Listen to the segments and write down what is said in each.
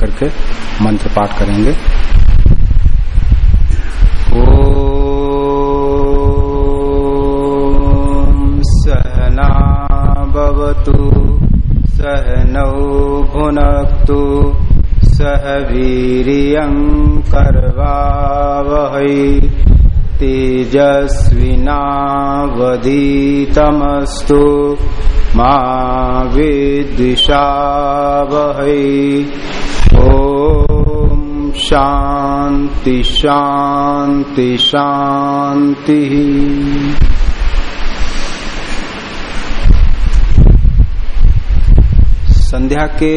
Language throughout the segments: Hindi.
लेकर के मंत्र पाठ करेंगे। ॐ सहनावतु सहनौ भुनक्तु सह वीर्यङ्कर्वावहै तेजस्विनावधीतमस्तु मा विद्विषावहै। ॐ शांति शांति शांति संध्या के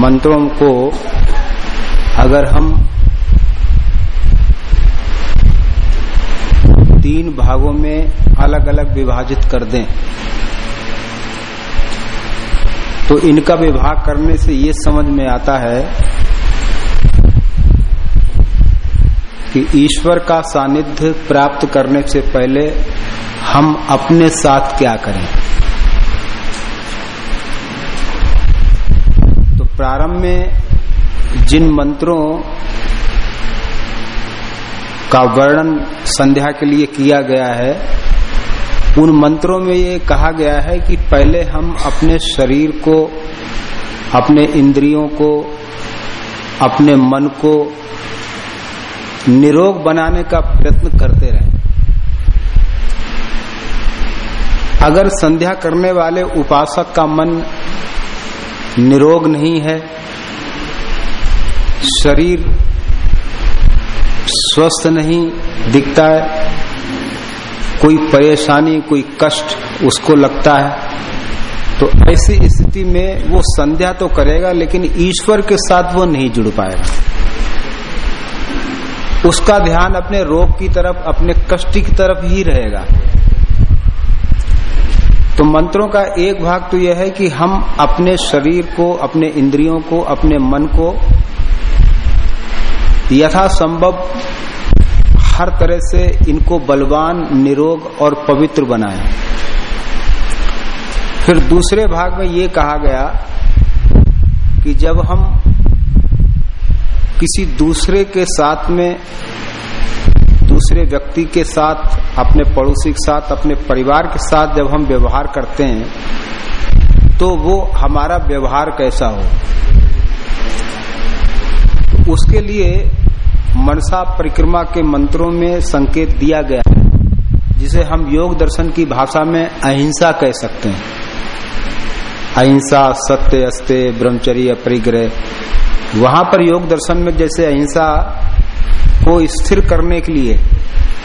मंत्रों को अगर हम तीन भागों में अलग अलग विभाजित कर दें तो इनका विभाग करने से ये समझ में आता है कि ईश्वर का सानिध्य प्राप्त करने से पहले हम अपने साथ क्या करें? तो प्रारंभ में जिन मंत्रों का वर्णन संध्या के लिए किया गया है उन मंत्रों में ये कहा गया है कि पहले हम अपने शरीर को, अपने इंद्रियों को, अपने मन को निरोग बनाने का प्रयत्न करते रहें। अगर संध्या करने वाले उपासक का मन निरोग नहीं है, शरीर स्वस्थ नहीं दिखता है कोई परेशानी, कोई कष्ट उसको लगता है। तो ऐसी स्थिति में वो संध्या तो करेगा, लेकिन ईश्वर के साथ वो नहीं जुड़ पाएगा। उसका ध्यान अपने रोग की तरफ़, अपने कष्ट की तरफ़ ही रहेगा। तो मंत्रों का एक भाग तो यह है कि हम अपने शरीर को, अपने इंद्रियों को, अपने मन को यथासंभव हर तरह से इनको बलवान, निरोग और पवित्र बनाए। फिर दूसरे भाग में ये कहा गया कि जब हम किसी दूसरे के साथ में, दूसरे व्यक्ति के साथ, अपने पड़ोसी के साथ, अपने परिवार के साथ जब हम व्यवहार करते हैं तो वो हमारा व्यवहार कैसा हो? उसके लिए मनसा परिक्रमा के मंत्रों में संकेत दिया गया है, जिसे हम योग दर्शन की भाषा में अहिंसा कह सकते हैं। अहिंसा, सत्य अस्त्य ब्रह्मचर्य, परिग्रह। वहाँ पर योग दर्शन में जैसे अहिंसा को स्थिर करने के लिए,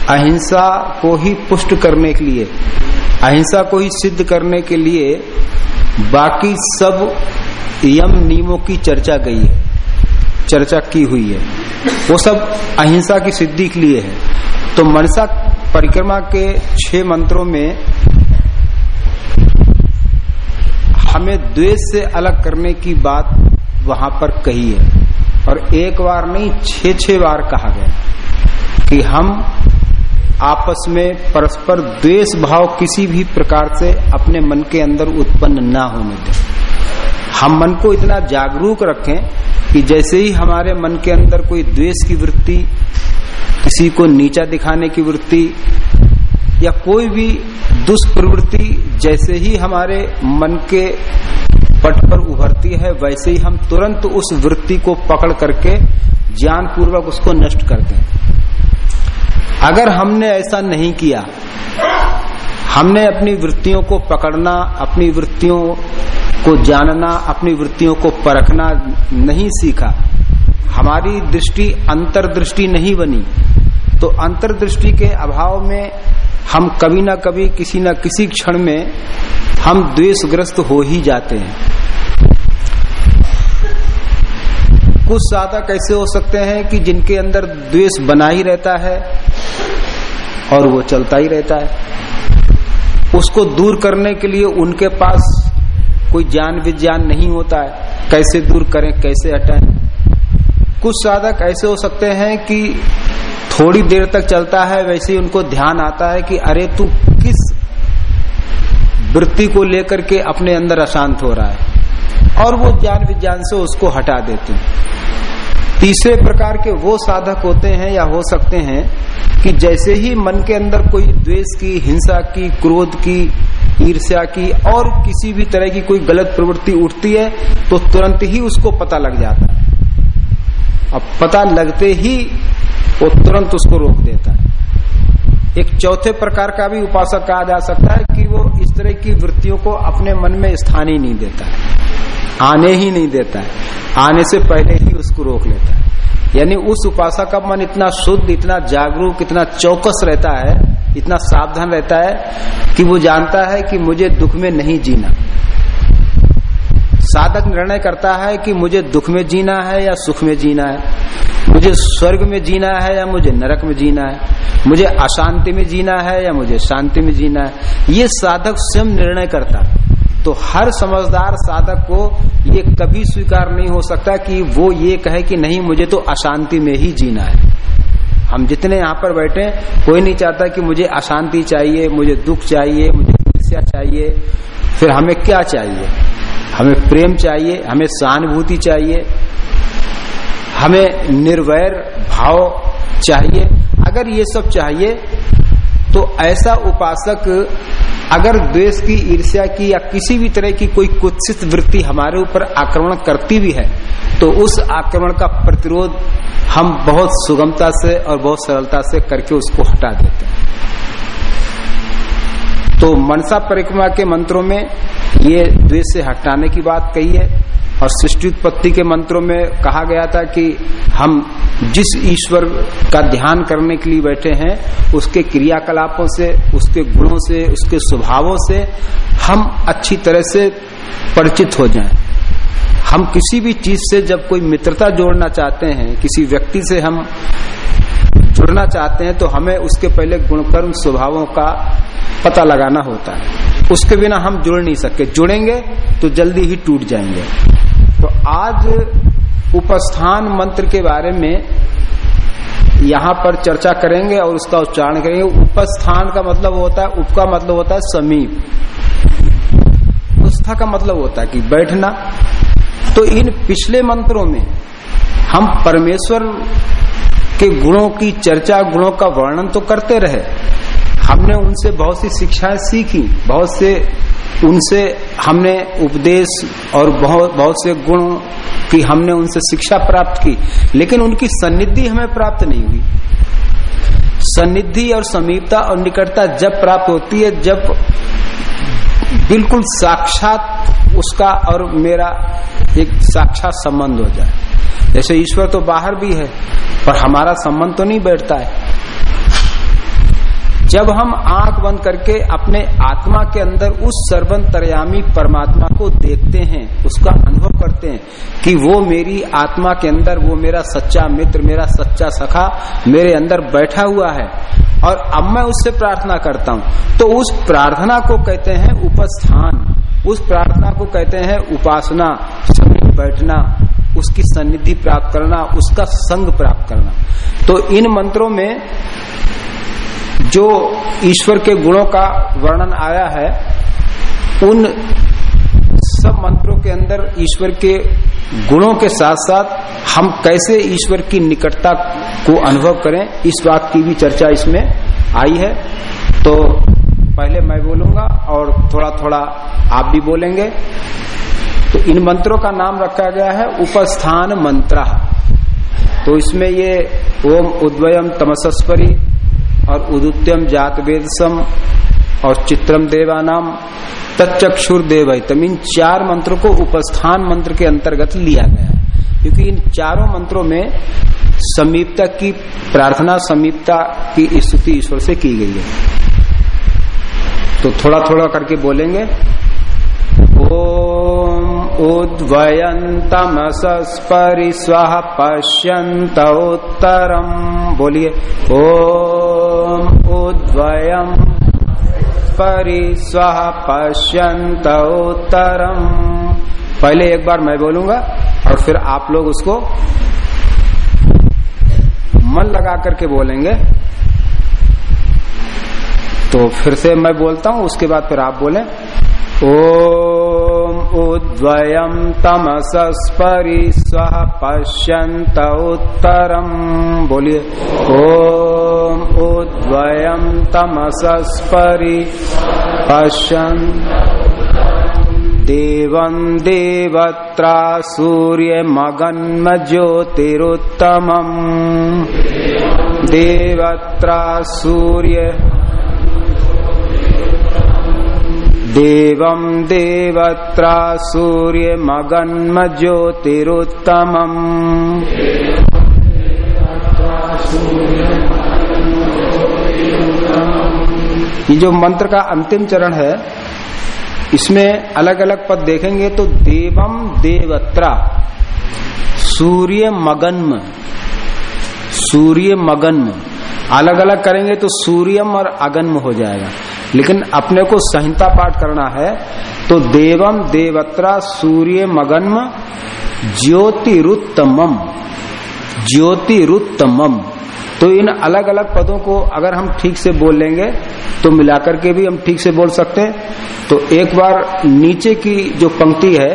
अहिंसा को ही पुष्ट करने के लिए, अहिंसा को ही सिद्ध करने के लिए बाकी सब यम नियमों की चर्चा गई है, चर्चा की हुई है। वो सब अहिंसा की सिद्धि के लिए है। तो मनसा परिक्रमा के छह मंत्रों में हमें द्वेष से अलग करने की बात वहाँ पर कही है। और एक बार नहीं छह छह बार कहा गया कि हम आपस में परस्पर द्वेष भाव किसी भी प्रकार से अपने मन के अंदर उत्पन्न ना होने दें। हम मन को इतना जागरूक रखें कि जैसे ही हमारे मन के अंदर कोई द्वेष की वृत्ति, किसी को नीचा दिखाने की वृत्ति, या कोई भी दुष्प्रवृत्ति जैसे ही हमारे मन के पट पर उभरती है, वैसे ही हम तुरंत उस वृत्ति को पकड़ करके ज्ञान पूर्वक उसको नष्ट कर दें अगर हमने ऐसा नहीं किया, हमने अपनी वृत्तियों को पकड़ना, अपनी वृत्तियों को जानना, अपनी वृत्तियों को परखना नहीं सीखा। हमारी दृष्टि अंतर्दृष्टि नहीं बनी। तो अंतर्दृष्टि के अभाव में हम कभी ना कभी, किसी न किसी क्षण में हम द्वेषग्रस्त हो ही जाते हैं। कुछ साधक ऐसे हो सकते हैं कि जिनके अंदर द्वेष बना ही रहता है और वो चलता ही रहता है। उसको दूर करने के लिए उनके पास कोई ज्ञान विज्ञान नहीं होता है। कैसे दूर करें, कैसे हटाएँ? कुछ साधक ऐसे हो सकते हैं कि थोड़ी देर तक चलता है, वैसे ही उनको ध्यान आता है कि अरे तू किस वृत्ति को लेकर के अपने अंदर अशांत हो रहा है। और वो ज्ञान विज्ञान से उसको हटा देते हैं। तीसरे प्रकार के वो साधक होते हैं या हो सकते हैं कि जैसे ही मन के अंदर कोई द्वेष की, हिंसा की, क्रोध की ईर्ष्या की और किसी भी तरह की कोई गलत प्रवृत्ति उठती है तो तुरंत ही उसको पता लग जाता है। अब पता लगते ही वो तुरंत उसको रोक देता है। एक चौथे प्रकार का भी उपासक कहा जा सकता है कि वो इस तरह की वृत्तियों को अपने मन में स्थान ही नहीं देता है। आने ही नहीं देता है। आने से पहले ही उसको रोक लेता है। यानी उस उपासक का मन इतना शुद्ध, इतना जागरूक, इतना चौकस रहता है इतना सावधान रहता है कि वो जानता है कि मुझे दुख में नहीं जीना। साधक निर्णय करता है कि मुझे दुख में जीना है या सुख में जीना है। मुझे स्वर्ग में जीना है या मुझे नरक में जीना है। मुझे अशांति में जीना है या मुझे शांति में जीना है। ये साधक स्वयं निर्णय करता तो हर समझदार साधक को ये कभी स्वीकार नहीं हो सकता कि वो ये कहे कि नहीं, मुझे तो अशांति में ही जीना है। हम जितने यहाँ पर बैठे, कोई नहीं चाहता कि मुझे अशांति चाहिए, मुझे दुख चाहिए, मुझे समस्या चाहिए। फिर हमें क्या चाहिए? हमें प्रेम चाहिए, हमें सहानुभूति चाहिए, हमें निर्वैर भाव चाहिए। अगर ये सब चाहिए तो ऐसा उपासक अगर द्वेष की, ईर्ष्या की या किसी भी तरह की कोई कुत्सित वृत्ति हमारे ऊपर आक्रमण करती भी है तो उस आक्रमण का प्रतिरोध हम बहुत सुगमता से और बहुत सरलता से करके उसको हटा देते हैं। तो मनसा परिक्रमा के मंत्रों में ये द्वेष से हटाने की बात कही है। और सृष्टि उत्पत्ति के मंत्रों में कहा गया था कि हम जिस ईश्वर का ध्यान करने के लिए बैठे हैं, उसके क्रियाकलापों से, उसके गुणों से, उसके स्वभावों से हम अच्छी तरह से परिचित हो जाएँ। हम किसी भी चीज़ से जब कोई मित्रता जोड़ना चाहते हैं, किसी व्यक्ति से हम जुड़ना चाहते हैं तो हमें उसके पहले गुणकर्म स्वभावों का पता लगाना होता है। उसके बिना हम जुड़ नहीं सकते। जुड़ेंगे तो जल्दी ही टूट जाएँगे। तो आज उपस्थान मंत्र के बारे में यहाँ पर चर्चा करेंगे और उसका उच्चारण करेंगे। उपस्थान का मतलब होता है, उप का मतलब होता है समीप। उस्था का मतलब होता है कि बैठना। तो इन पिछले मंत्रों में हम परमेश्वर के गुणों की चर्चा, गुणों का वर्णन तो करते रहे। हमने उनसे बहुत सी शिक्षाएँ सीखी, बहुत से उनसे हमने उपदेश और बहुत बहुत से गुण की हमने उनसे शिक्षा प्राप्त की, लेकिन उनकी सन्निधि हमें प्राप्त नहीं हुई। सन्निधि और समीपता और निकटता जब प्राप्त होती है, जब बिल्कुल साक्षात उसका और मेरा एक साक्षात संबंध हो जाए। जैसे ईश्वर तो बाहर भी है, पर हमारा संबंध तो नहीं बैठता है। जब हम आँख बंद करके अपने आत्मा के अंदर उस सर्वंतरयामी परमात्मा को देखते हैं, उसका अनुभव करते हैं कि वो मेरी आत्मा के अंदर, वो मेरा सच्चा मित्र, मेरा सच्चा सखा मेरे अंदर बैठा हुआ है। और अब मैं उससे प्रार्थना करता हूँ। तो उस प्रार्थना को कहते हैं उपस्थान, उस प्रार्थना को कहते हैं उपासना, समीप बैठना, उसकी सन्निधि प्राप्त करना, उसका संग प्राप्त करना। तो इन मंत्रों में जो ईश्वर के गुणों का वर्णन आया है, उन सब मंत्रों के अंदर ईश्वर के गुणों के साथ साथ हम कैसे ईश्वर की निकटता को अनुभव करें, इस बात की भी चर्चा इसमें आई है। तो पहले मैं बोलूँगा और थोड़ा थोड़ा आप भी बोलेंगे। तो इन मंत्रों का नाम रखा गया है उपस्थान मंत्र। तो इसमें ये ओम उद्वयम तमसस्परी और उदुत्यम जात वेदसम और चित्रम देवानाम तत्चक्षुर देव इन चार मंत्रों को उपस्थान मंत्र के अंतर्गत लिया गया क्योंकि इन चारों मंत्रों में समीपता की प्रार्थना, समीपता की स्तुति ईश्वर से की गई है। तो थोड़ा थोड़ा करके बोलेंगे। ओम उद्वयन्तमसस्परि स्वः पश्यन्त उत्तरम बोलिए, ओम। परि स्वः पश्यन्त उत्तरम पहले एक बार मैं बोलूँगा और फिर आप लोग उसको मन लगा करके बोलेंगे। तो फिर से मैं बोलता हूँ, उसके बाद फिर आप बोले ओम उद्वयम् तमसस्परि स्वः पश्यन्त उत्तरम् बोलिए ॐ उद्वयम् तमसस्परि पश्यन्। देवम् देवत्रा सूर्यमगन्म ज्योतिरुत्तमम् देवत्रा सूर्य देवम् देवत्रा सूर्यमगन्म ज्योतिरुत्तमम् ये जो मंत्र का अंतिम चरण है, इसमें अलग अलग पद देखेंगे तो देवम देवत्रा सूर्य मगन्म सूर्य मगन्म अलग अलग करेंगे तो सूर्यम और अगन्म हो जाएगा। लेकिन अपने को संहिता पाठ करना है तो देवम देवत्रा सूर्य मगन्म ज्योतिरुत्तमम। ज्योतिरुत्तमम। तो इन अलग अलग पदों को अगर हम ठीक से बोल लेंगे तो मिलाकर के भी हम ठीक से बोल सकते हैं। तो एक बार नीचे की जो पंक्ति है,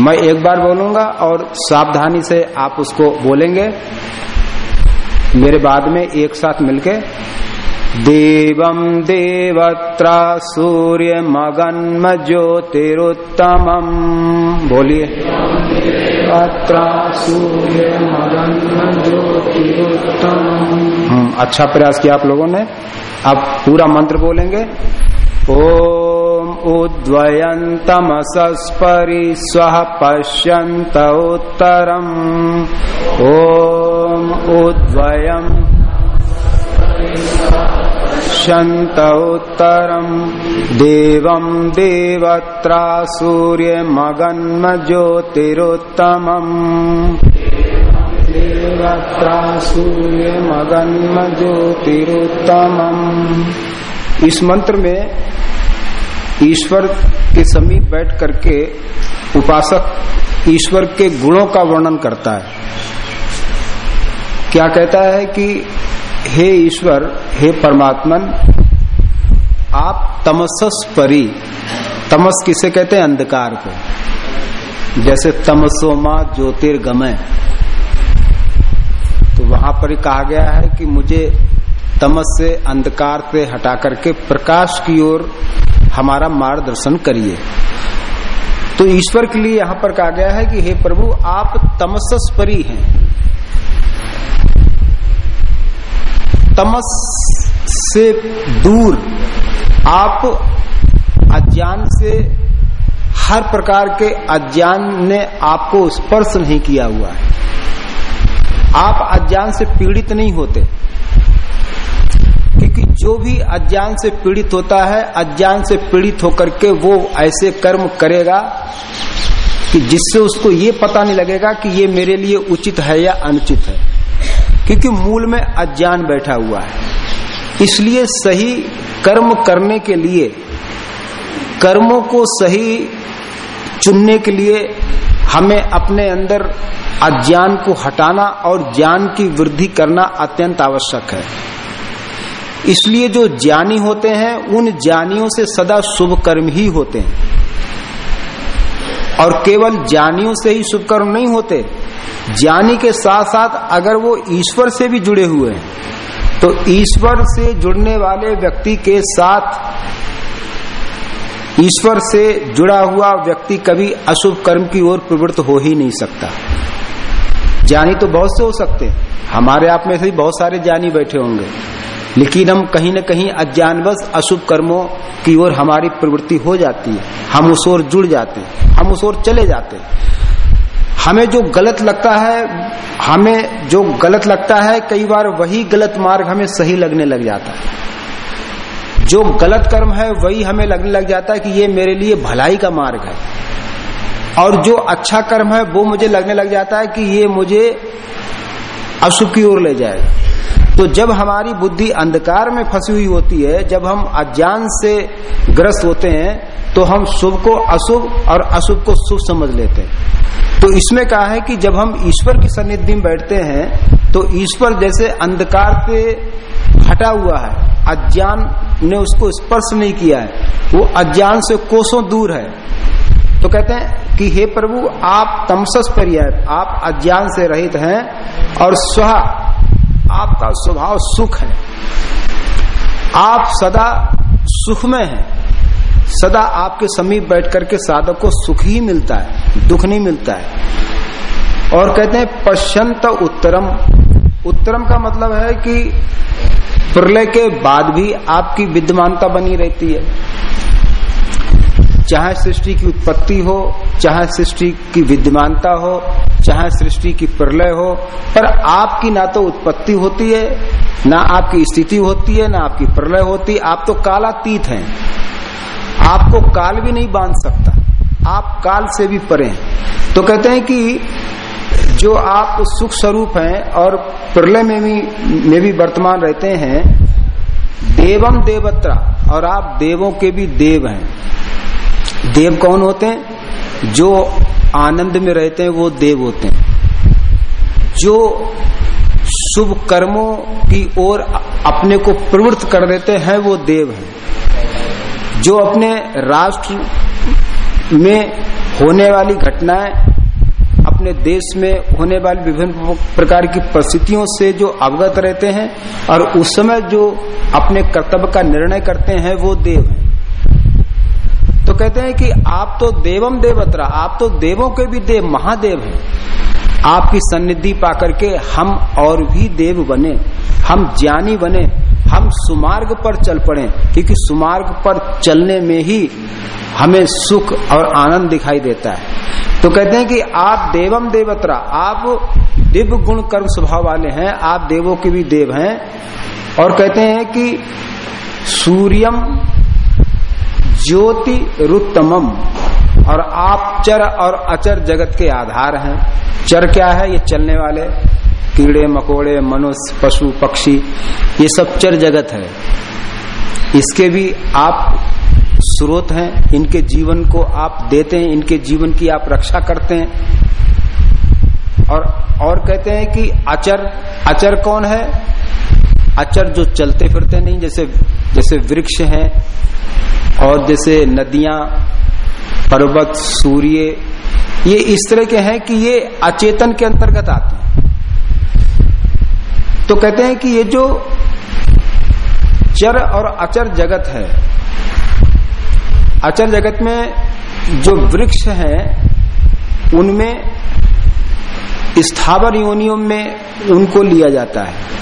मैं एक बार बोलूँगा और सावधानी से आप उसको बोलेंगे। मेरे बाद में एक साथ मिलके देवम देवत्रा सूर्य मगन्म ज्योतिरुत्तमम बोलिए। सूर्य मगन्म ज्योतिरुत्तमम अच्छा प्रयास किया आप लोगों ने। अब पूरा मंत्र बोलेंगे। ओम उद्वयन्तमसस्परि स्वः पश्यन्त उत्तरम्। ओम उद्वयम् पश्यन्त उत्तरम् देवम् देवत्रा सूर्यमगन्म ज्योतिरुत्तमम् देवत्रा सूर्यमगन्म ज्योतिरुत्तमम् इस मंत्र में ईश्वर के समीप बैठ करके उपासक ईश्वर के गुणों का वर्णन करता है। क्या कहता है कि हे ईश्वर, हे परमात्मन, आप तमसस परी तमस किसे कहते हैं? अंधकार को। जैसे तमसोमा ज्योतिर्गमय। तो वहाँ पर कहा गया है कि मुझे तमस से अंधकार से हटा करके प्रकाश की ओर हमारा मार्गदर्शन करिए। तो ईश्वर के लिए यहाँ पर कहा गया है कि हे प्रभु, आप तमसस परी हैं। तमस से दूर आप अज्ञान से हर प्रकार के अज्ञान ने आपको स्पर्श नहीं किया हुआ है। आप अज्ञान से पीड़ित नहीं होते। क्योंकि जो भी अज्ञान से पीड़ित होता है, अज्ञान से पीड़ित होकर के वो ऐसे कर्म करेगा कि जिससे उसको ये पता नहीं लगेगा कि ये मेरे लिए उचित है या अनुचित है। क्योंकि मूल में अज्ञान बैठा हुआ है। इसलिए सही कर्म करने के लिए, कर्मों को सही चुनने के लिए हमें अपने अंदर अज्ञान को हटाना और ज्ञान की वृद्धि करना अत्यंत आवश्यक है। इसलिए जो ज्ञानी होते हैं, उन ज्ञानियों से सदा शुभ कर्म ही होते हैं। और केवल ज्ञानियों से ही शुभ कर्म नहीं होते। ज्ञानी के साथ साथ अगर वो ईश्वर से भी जुड़े हुए हैं तो ईश्वर से जुड़ने वाले व्यक्ति के साथ ईश्वर से जुड़ा हुआ व्यक्ति कभी अशुभ कर्म की ओर प्रवृत्त हो ही नहीं सकता। ज्ञानी तो बहुत से हो सकते हैं। हमारे आप में से बहुत सारे ज्ञानी बैठे होंगे। लेकिन हम कहीं न कहीं अज्ञानवश अशुभ कर्मों की ओर हमारी प्रवृत्ति हो जाती है। हम उस ओर जुड़ जाते हैं। हम उस ओर चले जाते हैं। हमें जो गलत लगता है, हमें जो गलत लगता है, कई बार वही गलत मार्ग हमें सही लगने लग जाता है। जो गलत कर्म है, वही हमें लगने लग जाता है कि ये मेरे लिए भलाई का मार्ग है। और जो अच्छा कर्म है, वो मुझे लगने लग जाता है कि ये मुझे अशुभ की ओर ले जाएगा। तो जब हमारी बुद्धि अंधकार में फंसी हुई होती है, जब हम अज्ञान से ग्रस्त होते हैं तो हम शुभ को अशुभ और अशुभ को शुभ समझ लेते हैं। तो इसमें कहा है कि जब हम ईश्वर की सन्निधि में बैठते हैं तो ईश्वर जैसे अंधकार से हटा हुआ है। अज्ञान ने उसको स्पर्श नहीं किया है। वो अज्ञान से कोसों दूर है। तो कहते हैं कि हे प्रभु, आप तमसस पर्याय आप अज्ञान से रहित हैं और स्व आपका स्वभाव सुख है। आप सदा सुख में हैं। सदा आपके समीप बैठ करके साधक को सुख ही मिलता है, दुख नहीं मिलता है। और कहते हैं पश्चंत उत्तरम। उत्तरम का मतलब है कि प्रलय के बाद भी आपकी विद्यमानता बनी रहती है। चाहे सृष्टि की उत्पत्ति हो, चाहे सृष्टि की विद्यमानता हो, चाहे सृष्टि की प्रलय हो, पर आपकी ना तो उत्पत्ति होती है, ना आपकी स्थिति होती है, ना आपकी प्रलय होती, आप तो कालातीत हैं। आपको काल भी नहीं बाँध सकता, आप काल से भी परे हैं। तो कहते हैं कि जो आप सुख स्वरूप हैं और प्रलय में भी में भी वर्तमान रहते हैं, देवम देवत्रा, और आप देवों के भी देव हैं। देव कौन होते हैं? जो आनंद में रहते हैं, वो देव होते हैं। जो शुभ कर्मों की ओर अपने को प्रवृत्त कर देते हैं, वो देव हैं। जो अपने राष्ट्र में होने वाली घटनाएँ, अपने देश में होने वाली विभिन्न प्रकार की परिस्थितियों से जो अवगत रहते हैं, और उस समय जो अपने कर्तव्य का निर्णय करते हैं, वो देव हैं। कहते हैं कि आप तो देवम देवत्रा, आप तो देवों के भी देव महादेव हैं। आपकी सन्निधि पाकर के हम और भी देव बने, हम ज्ञानी बने, हम सुमार्ग पर चल पड़े, क्योंकि सुमार्ग पर चलने में ही हमें सुख और आनंद दिखाई देता है। तो कहते हैं कि आप देवम देवत्रा, आप दिव्य गुण कर्म स्वभाव वाले हैं, आप देवों के भी देव हैं, और कहते हैं कि सूर्यम ज्योति रुत्तमम। और आप चर और अचर जगत के आधार हैं। चर क्या है? ये चलने वाले, कीड़े, मकोड़े, मनुष्य, पशु, पक्षी, ये सब चर जगत है। इसके भी आप स्रोत हैं। इनके जीवन को आप देते हैं। इनके जीवन की आप रक्षा करते हैं। और और कहते हैं कि अचर अचर कौन है? अचर जो चलते फिरते नहीं, जैसे जैसे वृक्ष हैं और जैसे नदियाँ, पर्वत, सूर्य, ये इस तरह के हैं कि ये अचेतन के अंतर्गत आते हैं। तो कहते हैं कि ये जो चर और अचर जगत है, अचर जगत में जो वृक्ष हैं, उनमें स्थावर योनियों में उनको लिया जाता है।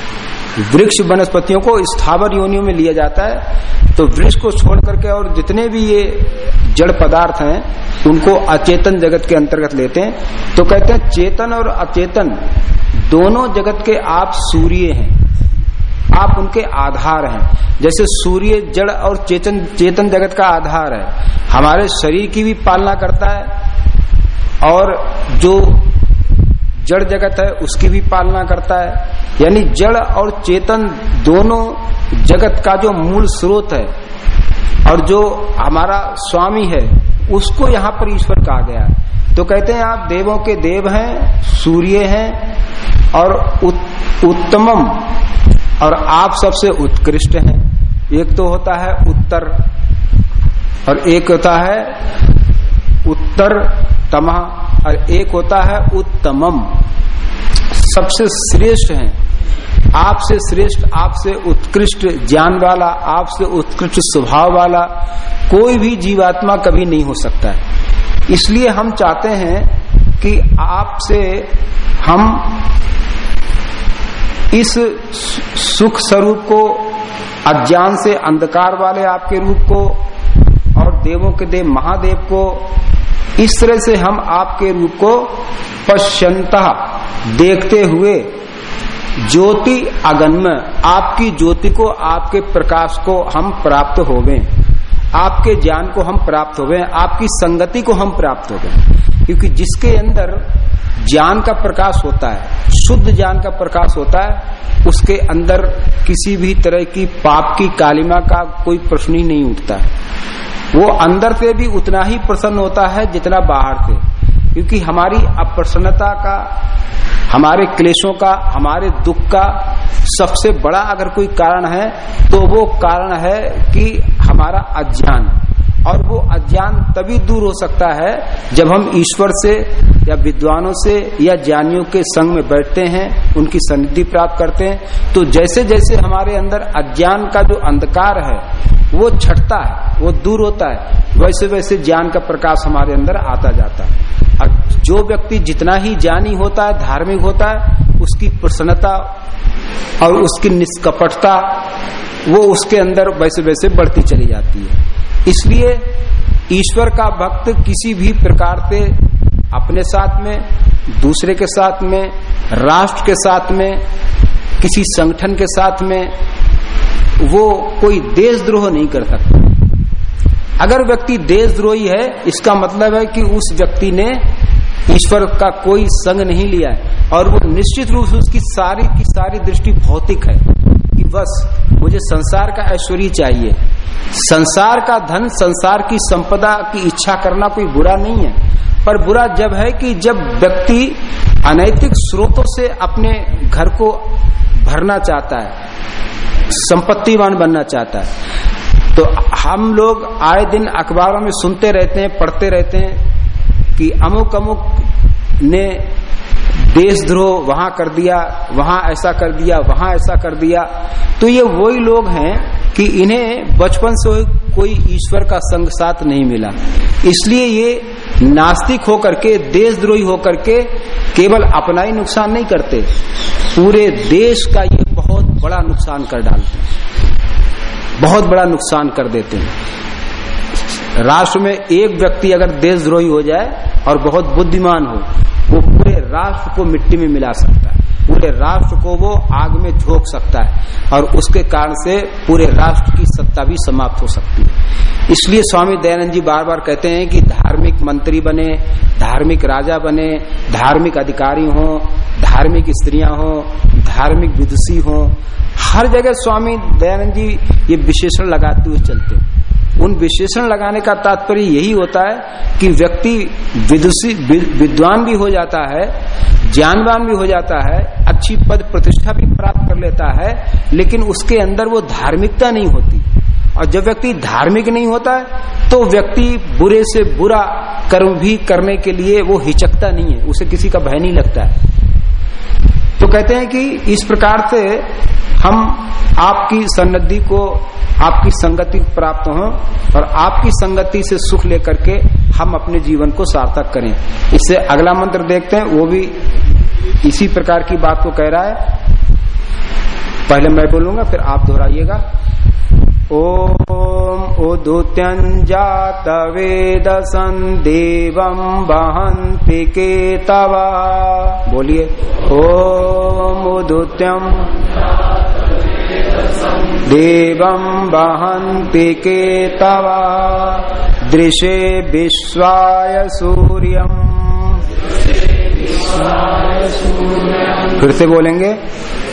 वृक्ष वनस्पतियों को स्थावर योनियों में लिया जाता है। तो वृक्ष को छोड़ करके और जितने भी ये जड़ पदार्थ हैं, उनको अचेतन जगत के अंतर्गत लेते हैं। तो कहते हैं चेतन और अचेतन दोनों जगत के आप सूर्य हैं। आप उनके आधार हैं। जैसे सूर्य जड़ और चेतन चेतन जगत का आधार है। हमारे शरीर की भी पालना करता है और जो जड़ जगत है उसकी भी पालना करता है। यानी जड़ और चेतन दोनों जगत का जो मूल स्रोत है और जो हमारा स्वामी है उसको यहाँ पर ईश्वर कहा गया है। तो कहते हैं आप देवों के देव हैं सूर्य हैं और उत, उत्तमम और आप सबसे उत्कृष्ट हैं। एक तो होता है उत्तर और एक होता है उत्तर तमा। और एक होता है उत्तमम। सबसे श्रेष्ठ है। आपसे श्रेष्ठ, आपसे उत्कृष्ट ज्ञान वाला, आपसे उत्कृष्ट स्वभाव वाला कोई भी जीवात्मा कभी नहीं हो सकता है। इसलिए हम चाहते हैं कि आपसे हम इस सुख स्वरूप को, अज्ञान से अंधकार वाले आपके रूप को और देवों के देव महादेव को इस तरह से हम आपके रूप को पश्चंता देखते हुए ज्योति अगन्म, आपकी ज्योति को, आपके प्रकाश को हम प्राप्त हो गए। आपके ज्ञान को हम प्राप्त हो गए, आपकी संगति को हम प्राप्त हो गए। क्योंकि जिसके अंदर ज्ञान का प्रकाश होता है, शुद्ध ज्ञान का प्रकाश होता है, उसके अंदर किसी भी तरह की पाप की कालिमा का कोई प्रश्न ही नहीं उठता। है वो अंदर से भी उतना ही प्रसन्न होता है जितना बाहर से। क्योंकि हमारी अप्रसन्नता का, हमारे क्लेशों का, हमारे दुख का सबसे बड़ा अगर कोई कारण है तो वो कारण है कि हमारा अज्ञान। और वो अज्ञान तभी दूर हो सकता है जब हम ईश्वर से या विद्वानों से या ज्ञानियों के संग में बैठते हैं, उनकी सन्निधि प्राप्त करते हैं। तो जैसे जैसे हमारे अंदर अज्ञान का जो अंधकार है, वो छटता है, वो दूर होता है वैसे वैसे ज्ञान का प्रकाश हमारे अंदर आता जाता है। और जो व्यक्ति जितना ही ज्ञानी होता है, धार्मिक होता है, उसकी प्रसन्नता और उसकी निष्कपटता, वो उसके अंदर वैसे वैसे बढ़ती चली जाती है। इसलिए ईश्वर का भक्त किसी भी प्रकार से अपने साथ में, दूसरे के साथ में, राष्ट्र के साथ में, किसी संगठन के साथ में, वो कोई देशद्रोह नहीं कर सकता। अगर व्यक्ति देशद्रोही है, इसका मतलब है कि उस व्यक्ति ने ईश्वर का कोई संग नहीं लिया है। और वो निश्चित रूप से उसकी सारी की सारी दृष्टि भौतिक है कि बस मुझे संसार का ऐश्वर्य चाहिए। संसार का धन, संसार की संपदा की इच्छा करना कोई बुरा नहीं है। पर बुरा जब है कि जब व्यक्ति अनैतिक स्रोतों से अपने घर को भरना चाहता है, संपत्तिवान बनना चाहता है। तो हम लोग आए दिन अखबारों में सुनते रहते हैं, पढ़ते रहते हैं कि अमुक अमुक ने देशद्रोह वहाँ कर दिया, वहाँ ऐसा कर दिया, वहाँ ऐसा कर दिया। तो ये वही लोग हैं कि इन्हें बचपन से कोई ईश्वर का संग साथ नहीं मिला। इसलिए ये नास्तिक होकर के, देशद्रोही होकर के केवल अपना ही नुकसान नहीं करते। पूरे देश का ये बहुत बड़ा नुकसान कर डालते हैं। बहुत बड़ा नुकसान कर देते हैं। राष्ट्र में एक व्यक्ति अगर देशद्रोही हो जाए और बहुत बुद्धिमान हो, वो पूरे राष्ट्र को मिट्टी में मिला सकता है। पूरे राष्ट्र को वो आग में झोंक सकता है और उसके कारण से पूरे राष्ट्र की सत्ता भी समाप्त हो सकती है। इसलिए स्वामी दयानंद जी बार बार कहते हैं कि धार्मिक मंत्री बने, धार्मिक राजा बने, धार्मिक अधिकारी हो, धार्मिक स्त्रियाँ हो, धार्मिक विदुषी हो, हर जगह स्वामी दयानंद जी ये विशेषण लगाते हुए चलते हैं। उन विशेषण लगाने का तात्पर्य यही होता है कि व्यक्ति विदुषी, विद्वान भी हो जाता है ज्ञानवान भी हो जाता है, अच्छी पद प्रतिष्ठा भी प्राप्त कर लेता है, लेकिन उसके अंदर वो धार्मिकता नहीं होती। और जब व्यक्ति धार्मिक नहीं होता है तो व्यक्ति बुरे से बुरा कर्म भी करने के लिए वो हिचकता नहीं है, उसे किसी का भय नहीं लगता है। तो कहते हैं कि इस प्रकार से हम आपकी सन्नति को आपकी संगति प्राप्त हो और आपकी संगति से सुख लेकर के हम अपने जीवन को सार्थक करें। इससे अगला मंत्र देखते हैं, वो भी इसी प्रकार की बात को कह रहा है। पहले मैं बोलूँगा, फिर आप दोहराइएगा। ओम उदुत्यंजात वेदसं देवं वहन्ति केतवा बोलिए, ओम उदुत्यम देवं वहन्ति केतवा दृशे विश्वाय सूर्यम्। फिर से बोलेंगे,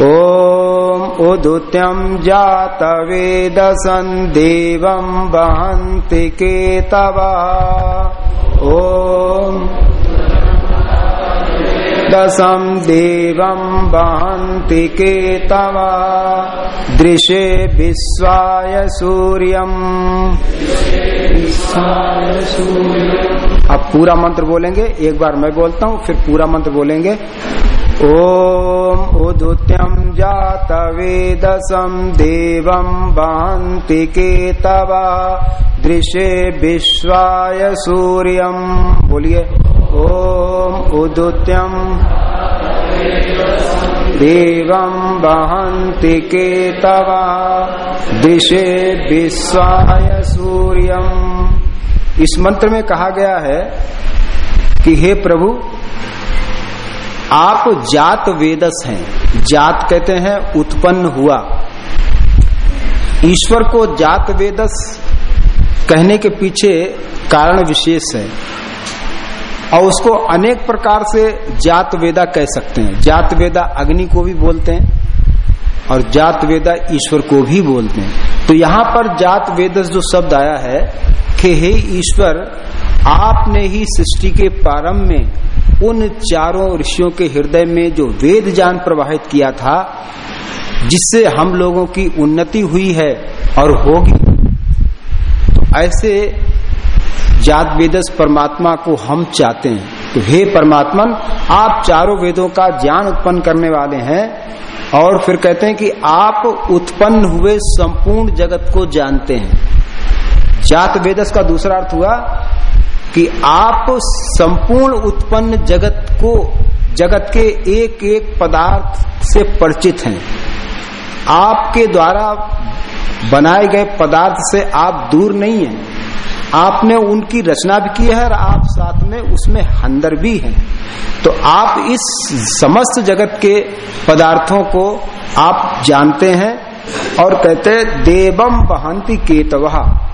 ओम उदुत्यम जात वेदसन देवं वहन्ति केतवा ओम दशम देवं वहन्ति केतवा दृशे विश्वाय सूर्यम। अब पूरा मंत्र बोलेंगे, एक बार मैं बोलता हूँ, फिर पूरा मंत्र बोलेंगे। ओम उदुत्यम जात वेदसम देवं वहन्ति केतवा दृशे विश्वाय सूर्यम। बोलिए। ओम उदुत्यम देवं वहन्ति केतवा दिशे विश्वाय सूर्यम। इस मंत्र में कहा गया है कि हे प्रभु, आप जात वेदस हैं। जात कहते हैं उत्पन्न हुआ। ईश्वर को जात वेदस कहने के पीछे कारण विशेष है। और उसको अनेक प्रकार से जात वेदा कह सकते हैं। जात वेदा अग्नि को भी बोलते हैं और जात वेदा ईश्वर को भी बोलते हैं। तो यहाँ पर जात वेदस जो शब्द आया है कि हे ईश्वर, आपने ही सृष्टि के प्रारंभ में उन चारों ऋषियों के हृदय में जो वेद ज्ञान प्रवाहित किया था, जिससे हम लोगों की उन्नति हुई है और होगी। तो ऐसे जात वेदस परमात्मा को हम चाहते हैं। तो हे परमात्मन, आप चारों वेदों का ज्ञान उत्पन्न करने वाले हैं और फिर कहते हैं कि आप उत्पन्न हुए संपूर्ण जगत को जानते हैं। जात वेदस का दूसरा अर्थ हुआ कि आप संपूर्ण उत्पन्न जगत को, जगत के एक एक पदार्थ से परिचित हैं। आपके द्वारा बनाए गए पदार्थ से आप दूर नहीं हैं। आपने उनकी रचना भी की है और आप साथ में उसमें हंदर भी हैं। तो आप इस समस्त जगत के पदार्थों को आप जानते हैं और कहते हैं देवम बहंती केतवा।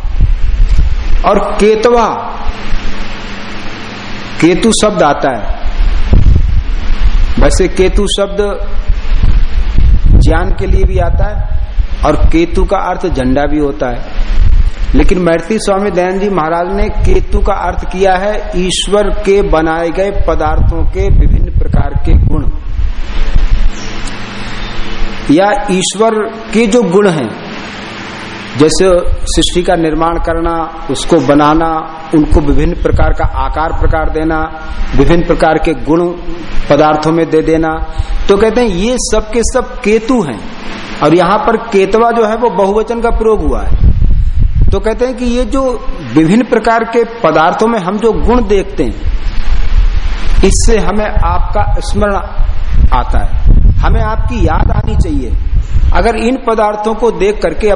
और केतवा, केतु शब्द आता है। वैसे केतु शब्द ज्ञान के लिए भी आता है और केतु का अर्थ झंडा भी होता है। लेकिन मैत्री स्वामी दयान जी महाराज ने केतु का अर्थ किया है ईश्वर के बनाए गए पदार्थों के विभिन्न प्रकार के गुण। या ईश्वर के जो गुण हैं, जैसे सृष्टि का निर्माण करना, उसको बनाना, उनको विभिन्न प्रकार का आकार प्रकार देना, विभिन्न प्रकार के गुण पदार्थों में दे देना तो कहते हैं ये सब के सब केतु हैं। और यहाँ पर केतवा जो है वो बहुवचन का प्रयोग हुआ है। तो कहते हैं कि ये जो विभिन्न प्रकार के पदार्थों में हम जो गुण देखते हैं, इससे हमें आपका स्मरण आता है। हमें आपकी याद आनी चाहिए। अगर इन पदार्थों को देख करके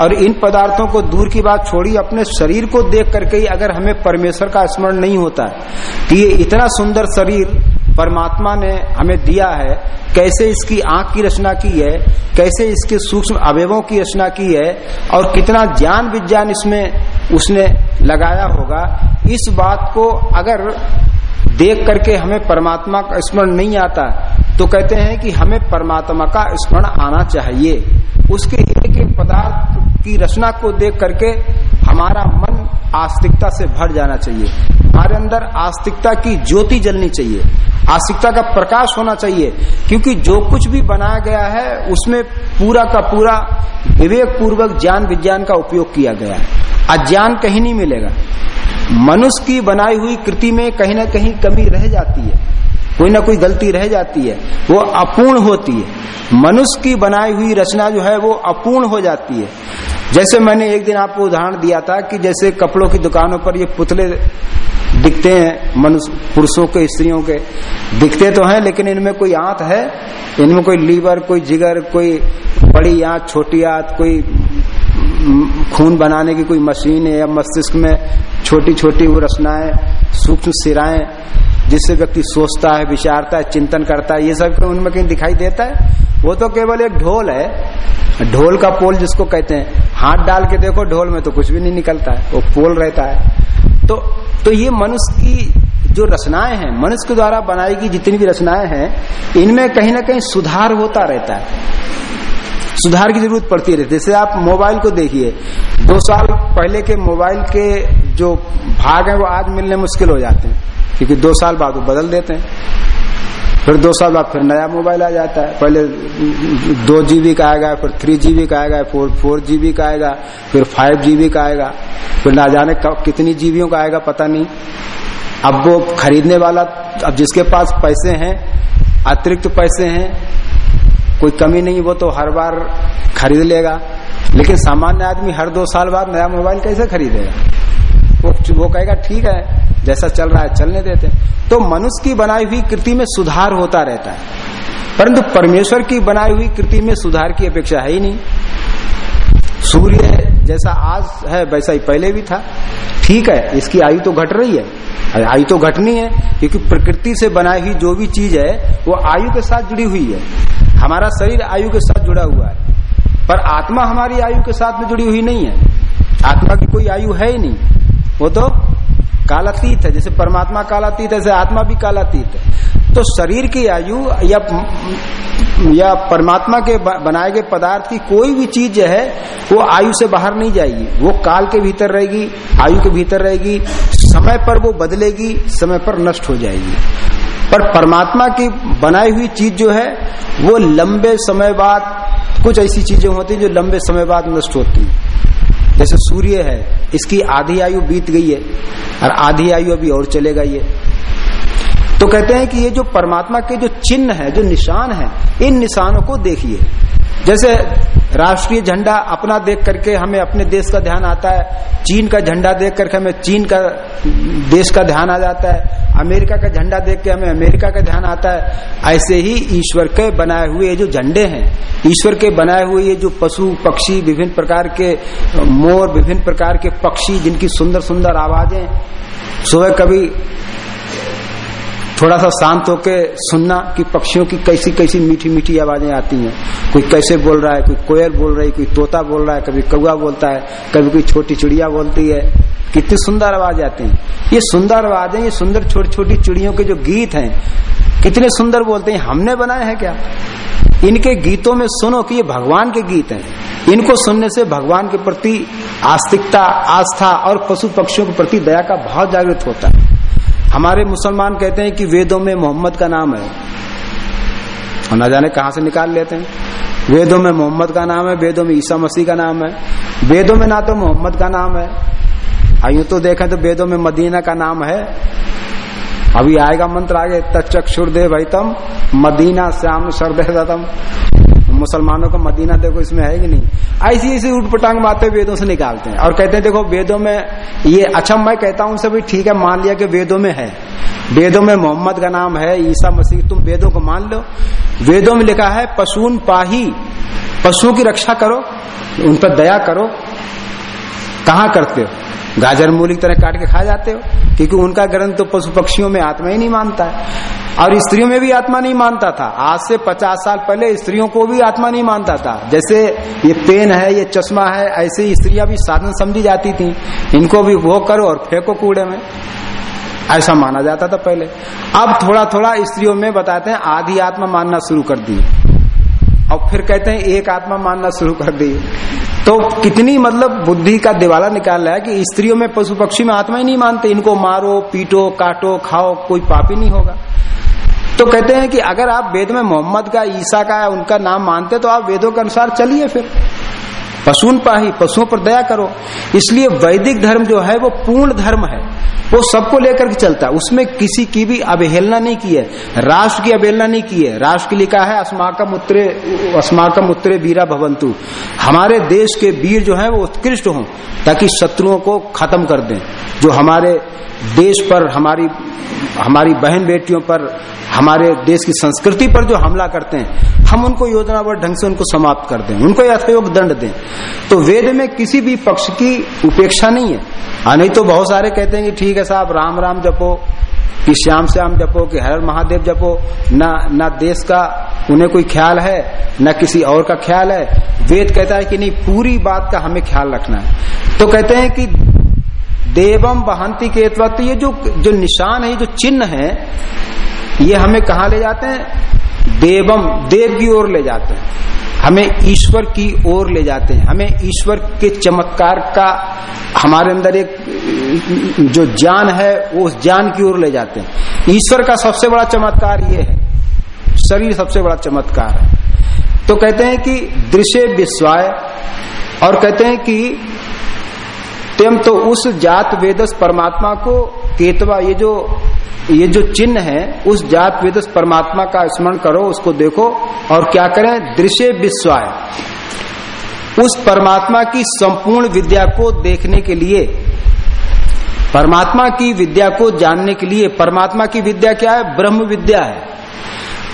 और इन पदार्थों को दूर की बात छोड़ी, अपने शरीर को देख करके ही अगर हमें परमेश्वर का स्मरण नहीं होता है तो ये इतना सुंदर शरीर परमात्मा ने हमें दिया है, कैसे इसकी आँख की रचना की है, कैसे इसके सूक्ष्म अवयवों की रचना की है, और कितना ज्ञान विज्ञान इसमें उसने लगाया होगा। इस बात को अगर देख करके हमें परमात्मा का स्मरण नहीं आता तो कहते हैं कि हमें परमात्मा का स्मरण आना चाहिए। उसके एक एक पदार्थ की रचना को देख करके हमारा मन आस्तिकता से भर जाना चाहिए। हमारे अंदर आस्तिकता की ज्योति जलनी चाहिए। आस्तिकता का प्रकाश होना चाहिए, क्योंकि जो कुछ भी बनाया गया है, उसमें पूरा का पूरा विवेक पूर्वक ज्ञान, विज्ञान का उपयोग किया गया है। अज्ञान कहीं नहीं मिलेगा। मनुष्य की बनाई हुई कृति में कहीं ना कहीं कमी रह जाती है। कोई ना कोई गलती रह जाती है। वो अपूर्ण होती है। मनुष्य की बनाई हुई रचना जो है, वो अपूर्ण हो जाती है। जैसे मैंने एक दिन आपको उदाहरण दिया था कि जैसे कपड़ों की दुकानों पर ये पुतले दिखते हैं, मनुष्य, पुरुषों के, स्त्रियों के, दिखते तो हैं, लेकिन इनमें कोई आंत है? इनमें कोई लीवर, कोई जिगर, कोई बड़ी आंत, छोटी आंत, कोई खून बनाने की कोई मशीन है या मस्तिष्क में छोटी छोटी वो रचनाएँ सूक्ष्म सिराएँ, जिससे व्यक्ति सोचता है, विचारता है, चिंतन करता है, ये सब उनमें कहीं दिखाई देता है? वो तो केवल एक ढोल है। ढोल का पोल जिसको कहते हैं हाथ डाल के देखो, ढोल में तो कुछ भी नहीं निकलता है, वो पोल रहता है। तो तो ये मनुष्य की जो रचनाएँ हैं, मनुष्य के द्वारा बनाई गई जितनी भी रचनाएँ हैं, इनमें कहीं ना कहीं सुधार होता रहता है। सुधार की ज़रूरत पड़ती रहती है। जैसे आप मोबाइल को देखिए, दो साल पहले के मोबाइल के जो भाग हैं, वो आज मिलने मुश्किल हो जाते हैं, क्योंकि दो साल बाद वो बदल देते हैं। फिर दो साल बाद फिर नया मोबाइल आ जाता है। पहले दो जीबी का आएगा, फिर थ्री जीबी का आएगा, फोर फोर जीबी का आएगा, फिर फाइव जीबी का आएगा। फिर ना जाने कितनी जीबियों का आएगा पता नहीं। अब वो खरीदने वाला, अब जिसके पास पैसे हैं, अतिरिक्त पैसे हैं, कोई कमी नहीं, वो तो हर बार खरीद लेगा। लेकिन सामान्य आदमी हर दो साल बाद नया मोबाइल कैसे खरीदेगा? वो वो कहेगा, ठीक है। जैसा चल रहा है, चलने देते तो मनुष्य की बनाई हुई कृति में सुधार होता रहता है। परंतु परमेश्वर की बनाई हुई कृति में सुधार की अपेक्षा है ही नहीं। सूर्य जैसा आज है, वैसा ही पहले भी था। ठीक है, इसकी आयु तो घट रही है। आयु तो घटनी है, क्योंकि प्रकृति से बनाई हुई जो भी चीज़ है, वो आयु के साथ जुड़ी हुई है। हमारा शरीर आयु के साथ जुड़ा हुआ है। पर आत्मा हमारी आयु के साथ में जुड़ी हुई नहीं है। आत्मा की कोई आयु है ही नहीं। वो तो कालातीत है, जैसे परमात्मा कालातीत है, जैसे आत्मा भी कालातीत है। तो शरीर की आयु या या परमात्मा के बनाए गए पदार्थ की कोई भी चीज़ जो है, वो आयु से बाहर नहीं जाएगी। वो काल के भीतर रहेगी, आयु के भीतर रहेगी, समय पर वो बदलेगी, समय पर नष्ट हो जाएगी। पर परमात्मा की बनाई हुई चीज़ जो है, वो लंबे समय बाद कुछ ऐसी चीज़ें होती जो लंबे समय बाद नष्ट होती जैसे सूर्य है, इसकी आधी आयु बीत गई है और आधी आयु अभी और चलेगा ये। तो कहते हैं कि ये जो परमात्मा के जो चिन्ह है, जो निशान है, इन निशानों को देखिए। जैसे राष्ट्रीय झंडा अपना देख करके हमें अपने देश का ध्यान आता है, चीन का झंडा देख करके हमें चीन का देश का ध्यान आ जाता है, अमेरिका का झंडा देख के हमें अमेरिका का ध्यान आता है, ऐसे ही ईश्वर के बनाए हुए जो झंडे हैं, ईश्वर के बनाए हुए ये जो पशु, पक्षी, विभिन्न प्रकार के मोर, विभिन्न प्रकार के पक्षी, जिनकी सुंदर सुंदर आवाज़ें, सुबह कभी थोड़ा सा शांत होके सुनना कि पक्षियों की कैसी कैसी मीठी मीठी आवाज़ें आती हैं। कोई कैसे बोल रहा है, कोई कोयल बोल रही है कोई तोता बोल रहा है, कभी कौआ बोलता है, कभी कोई छोटी चिड़िया बोलती है। कितनी सुंदर आवाज़ आती है। ये सुंदर आवाज़ें, ये सुंदर छोटी छोटी चिड़ियों के जो गीत हैं, कितने सुंदर बोलते हैं। हमने बनाए हैं क्या? इनके गीतों में सुनो कि ये भगवान के गीत हैं। इनको सुनने से भगवान के प्रति आस्तिकता, आस्था और पशु पक्षियों के प्रति दया का भाव जागृत होता है। हमारे मुसलमान कहते हैं कि वेदों में मोहम्मद का नाम है। और न जाने कहाँ से निकाल लेते हैं। वेदों में मोहम्मद का नाम है, वेदों में ईसा मसीह का नाम है। वेदों में ना तो मोहम्मद का नाम है। यूँ तो देखें तो वेदों में मदीना का नाम है। अभी आएगा मंत्र आगे तचक्षुर्दे भैतम मदीना श्याम सरदेतम मुसलमानों का मदीना देखो इसमें है कि नहीं? ऐसी ऐसी उठपटांग बातें वेदों से निकालते हैं। और कहते हैं, देखो, वेदों में ये अच्छा मैं कहता हूँ सभी ठीक है, मान लिया कि वेदों में है। वेदों में मोहम्मद का नाम है, ईसा मसीह, तुम वेदों को मान लो। वेदों में लिखा है पशुन पाही, पशुओं की रक्षा करो, उन पर दया करो। कहा करते हो? गाजर मूली की तरह काट के खा जाते हो? क्योंकि उनका ग्रंथ तो पशु पक्षियों में आत्मा ही नहीं मानता है। और स्त्रियों में भी आत्मा नहीं मानता था। आज से पचास साल पहले स्त्रियों को भी आत्मा नहीं मानता था। जैसे ये पेन है, ये चश्मा है, ऐसे स्त्रियाँ भी साधन समझी जाती थी। इनको भी वो करो और फेंको कूड़े में। ऐसा माना जाता था पहले। अब थोड़ा थोड़ा स्त्रियों में बताते हैं, आधी आत्मा मानना शुरू कर दी। और फिर कहते हैं, एक आत्मा मानना शुरू कर दी। तो कितनी मतलब बुद्धि का दिवाला निकाल रहा है कि स्त्रियों में पशु पक्षी में आत्मा ही नहीं मानते। इनको मारो, पीटो, काटो, खाओ, कोई पाप नहीं होगा। तो कहते हैं कि अगर आप वेद में मोहम्मद का, ईसा का, उनका नाम मानते तो आप वेदों के अनुसार चलिए फिर। पशुन पाही, पशुओं पर दया करो। इसलिए वैदिक धर्म जो है, वो पूर्ण धर्म है। वो सबको लेकर के चलता है। उसमें किसी की भी अवहेलना नहीं की है। राष्ट्र की अवहेलना नहीं की है। राष्ट्र की लिखा है अस्माकम उत्तरे अस्माकम उत्तरे वीरा भवंतु। हमारे देश के वीर जो है, वो उत्कृष्ट हों, ताकि शत्रुओं को खत्म कर दें। जो हमारे देश पर, हमारी हमारी बहन बेटियों पर, हमारे देश की संस्कृति पर जो हमला करते हैं, हम उनको योजनाबद्ध ढंग से उनको समाप्त कर दें, उनको यथयोग दंड दें। तो वेद में किसी भी पक्ष की उपेक्षा नहीं है। हाँ नहीं तो बहुत सारे कहते हैं कि ठीक है साहब राम राम जपो, कि श्याम श्याम जपो, कि हर महादेव जपो, न न देश का उन्हें कोई ख्याल है, न किसी और का ख्याल है। वेद कहता है कि नहीं, पूरी बात का हमें ख्याल रखना है। तो कहते हैं कि देवम बहंती के तो ये जो जो निशान है जो चिन्ह है, ये हमें कहा ले जाते हैं? देवम, देव की ओर ले जाते हैं। हमें ईश्वर की ओर ले जाते हैं। हमें ईश्वर के चमत्कार का हमारे अंदर एक, जो ज्ञान है, वो उस ज्ञान की ओर ले जाते हैं। ईश्वर का सबसे बड़ा चमत्कार ये है। शरीर सबसे बड़ा चमत्कार है। तो कहते हैं कि दृश्य विश्वाय, और कहते हैं कि, तेम तो उस जात वेदस परमात्मा को केतवा, ये जो ये जो चिन्ह है, उस जात वेदस परमात्मा का स्मरण करो, उसको देखो, और क्या करें? दृश्य विश्वाय। उस परमात्मा की संपूर्ण विद्या को देखने के लिए, परमात्मा की विद्या को जानने के लिए, परमात्मा की विद्या क्या है? ब्रह्म विद्या है।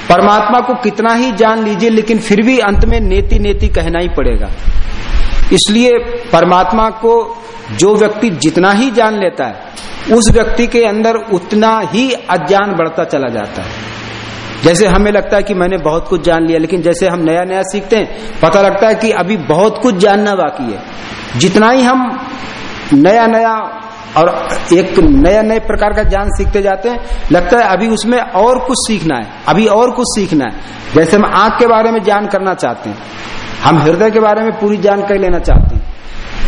परमात्मा को कितना ही जान लीजिए, लेकिन फिर भी अंत में नेति नेति कहना ही पड़ेगा। इसलिए परमात्मा को जो व्यक्ति जितना ही जान लेता है उस व्यक्ति के अंदर उतना ही अज्ञान बढ़ता चला जाता है। जैसे हमें लगता है कि मैंने बहुत कुछ जान लिया, लेकिन जैसे हम नया नया सीखते हैं, पता लगता है कि अभी बहुत कुछ जानना बाकी है। जितना ही हम नया नया और एक नया नए प्रकार का ज्ञान सीखते जाते हैं, लगता है अभी उसमें और कुछ सीखना है, अभी और कुछ सीखना है। जैसे हम आँख के बारे में ज्ञान करना चाहते हैं, हम हृदय के बारे में पूरी जानकारी लेना चाहते हैं।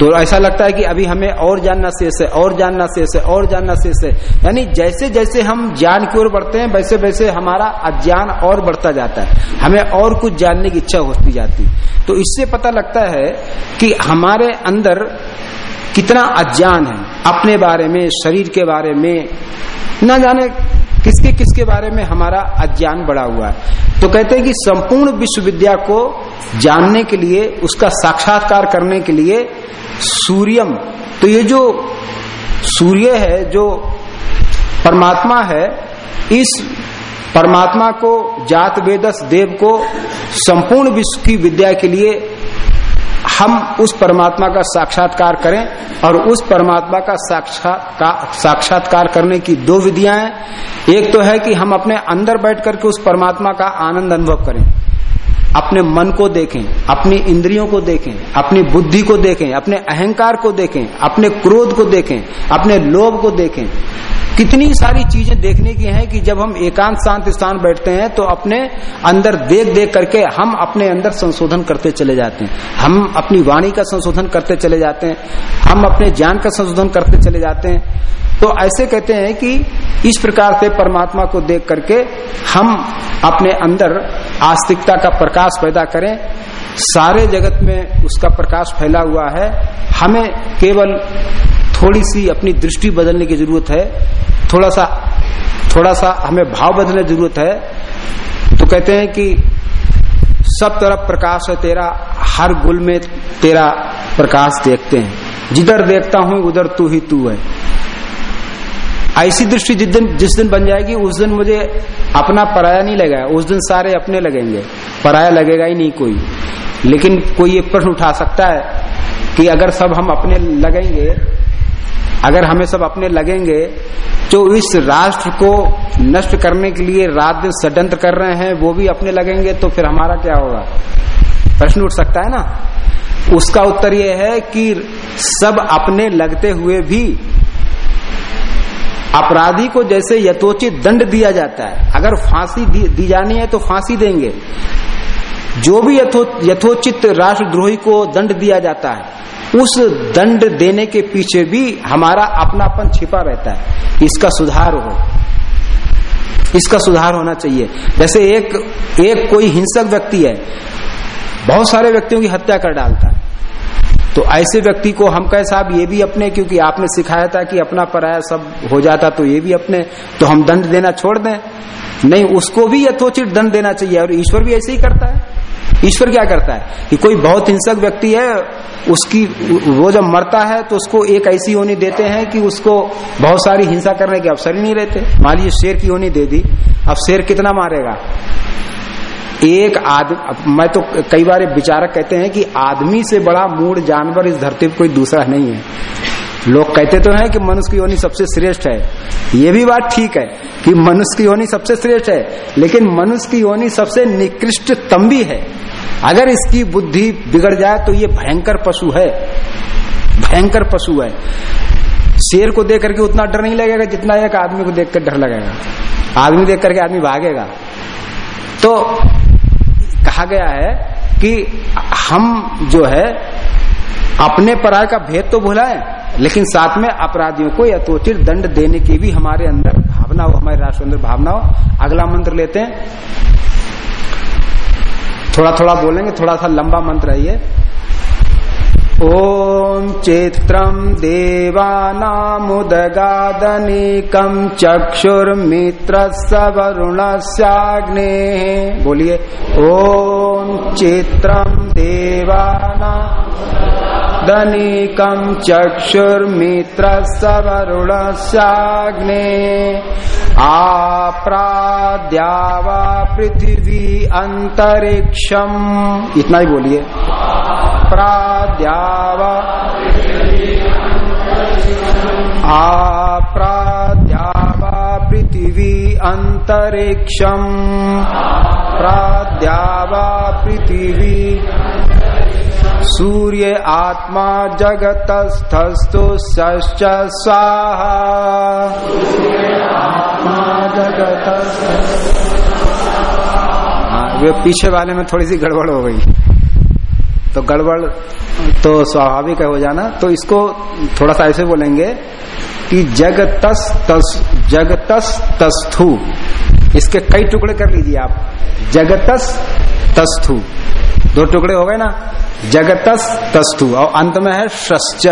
तो ऐसा लगता है कि अभी हमें और जानना शेष है, और जानना शेष है, और जानना शेष है। यानी जैसे जैसे हम ज्ञान की ओर बढ़ते हैं, वैसे वैसे हमारा अज्ञान और बढ़ता जाता है। हमें और कुछ जानने की इच्छा होती जाती तो इससे पता लगता है कि हमारे अंदर कितना अज्ञान है, अपने बारे में, शरीर के बारे में, न जाने किसके किसके बारे में हमारा अज्ञान बढ़ा हुआ है। तो कहते हैं कि संपूर्ण विश्वविद्या को जानने के लिए, उसका साक्षात्कार करने के लिए सूर्यम। तो ये जो सूर्य है, जो परमात्मा है, इस परमात्मा को, जात, वेदस, देव को, संपूर्ण विश्व की विद्या के लिए हम उस परमात्मा का साक्षात्कार करें और उस परमात्मा का साक्षात्कार करने की दो विधियाँ हैं। एक तो है कि हम अपने अंदर बैठ करके उस परमात्मा का आनंद अनुभव करें। अपने मन को देखें, अपनी इंद्रियों को देखें, अपनी बुद्धि को देखें, अपने अहंकार को देखें, अपने क्रोध को देखें, अपने लोभ को देखें। कितनी सारी चीज़ें देखने की हैं कि जब हम एकांत शांत स्थान बैठते हैं तो अपने अंदर देख देख करके हम अपने अंदर संशोधन करते चले जाते हैं। हम अपनी वाणी का संशोधन करते चले जाते हैं। हम अपने ज्ञान का संशोधन करते चले जाते हैं। तो ऐसे कहते हैं कि इस प्रकार से परमात्मा को देख करके हम अपने अंदर आस्तिकता का प्रकाश पैदा करें। सारे जगत में उसका प्रकाश फैला हुआ है। हमें केवल थोड़ी सी अपनी दृष्टि बदलने की ज़रूरत है थोड़ा सा थोड़ा सा हमें भाव बदलने की ज़रूरत है तो कहते हैं कि सब तरफ़ प्रकाश है, तेरा हर गुल में तेरा प्रकाश देखते हैं। जिधर देखता हूँ, उधर तू ही तू है। ऐसी दृष्टि जिस दिन जिस दिन बन जाएगी, उस दिन मुझे अपना पराया नहीं लगेगा, उस दिन सारे अपने लगेंगे। पराया लगेगा ही नहीं कोई। लेकिन कोई ये प्रश्न उठा सकता है कि अगर सब हम अपने लगेंगे अगर हमें सब अपने लगेंगे जो इस राष्ट्र को नष्ट करने के लिए रात दिन षड्यंत्र कर रहे हैं वो भी अपने लगेंगे तो फिर हमारा क्या होगा? प्रश्न उठ सकता है ना? उसका उत्तर यह है कि सब अपने लगते हुए भी अपराधी को जैसे यथोचित दंड दिया जाता है। अगर फांसी दी, दी जानी है तो फांसी देंगे। जो भी यथो, यथोचित राष्ट्रद्रोही को दंड दिया जाता है उस दंड देने के पीछे भी हमारा अपनापन छिपा रहता है। इसका सुधार हो। इसका सुधार होना चाहिए। जैसे एक एक कोई हिंसक व्यक्ति है, बहुत सारे व्यक्तियों की हत्या कर डालता है। तो ऐसे व्यक्ति को हम कहे, साहब, ये भी अपने, क्योंकि आपने सिखाया था कि अपना पराया सब हो जाता तो ये भी अपने तो हम दंड देना छोड़ दें। नहीं, उसको भी यथोचित दंड देना चाहिए, और ईश्वर भी ऐसे ही करता है। ईश्वर क्या करता है? कि कोई बहुत हिंसक व्यक्ति है उसकी, वो जब मरता है तो उसको एक ऐसी होनी देते हैं कि उसको बहुत सारी हिंसा करने के अवसर ही नहीं रहते। मान लीजिए शेर की होनी दे दी, अब शेर कितना मारेगा? एक आदमी मैं तो कई बार विचारक कहते हैं कि आदमी से बड़ा मूड जानवर इस धरती पर कोई दूसरा नहीं है। लोग कहते तो हैं कि मनुष्य की योनि सबसे श्रेष्ठ है। ये भी बात ठीक है कि मनुष्य की योनि सबसे श्रेष्ठ है, लेकिन मनुष्य की योनि सबसे निकृष्टतम भी है। अगर इसकी बुद्धि बिगड़ जाए तो ये भयंकर पशु है। भयंकर पशु है। शेर को देख करके उतना डर नहीं लगेगा जितना एक आदमी को देख कर डर लगेगा। आदमी देख करके आदमी भागेगा। तो कहा गया है कि हम जो है, अपने पराय का भेद तो भुलाए, लेकिन साथ में अपराधियों को यथोचित दंड देने की भी हमारे अंदर भावना हो, हमारे राष्ट्र अंदर भावना हो। अगला मंत्र लेते हैं। थोड़ा थोड़ा बोलेंगे थोड़ा सा लंबा मंत्र है ये। चित्रम देवानामुदगादनिकम चक्षुर्मित्र सवरुणस्याग्ने बोलिए, ओम चित्रम देवाना दनिकम चक्षुर्मित्र सवरुणस्याग्ने आप्राद्यावा पृथ्वी अंतरिक्षम। इतना ही बोलिए। प्राद्यावा आप्राद्यावा पृथ्वी अंतरिक्षम। प्राद्यावा पृथ्वी सूर्य आत्मा जगतस्थस्तु स्वाहा। जगत हाँ वे पीछे वाले में थोड़ी सी गड़बड़ हो गई। तो गड़बड़ तो स्वाभाविक है, हो जाना। तो इसको थोड़ा सा ऐसे बोलेंगे कि जगतस तस, जगतस तस्थु। इसके कई टुकड़े कर लीजिए आप। जगतस तस्थु। दो टुकड़े हो गए ना? जगतस तस्थु। और अंत में है षश्च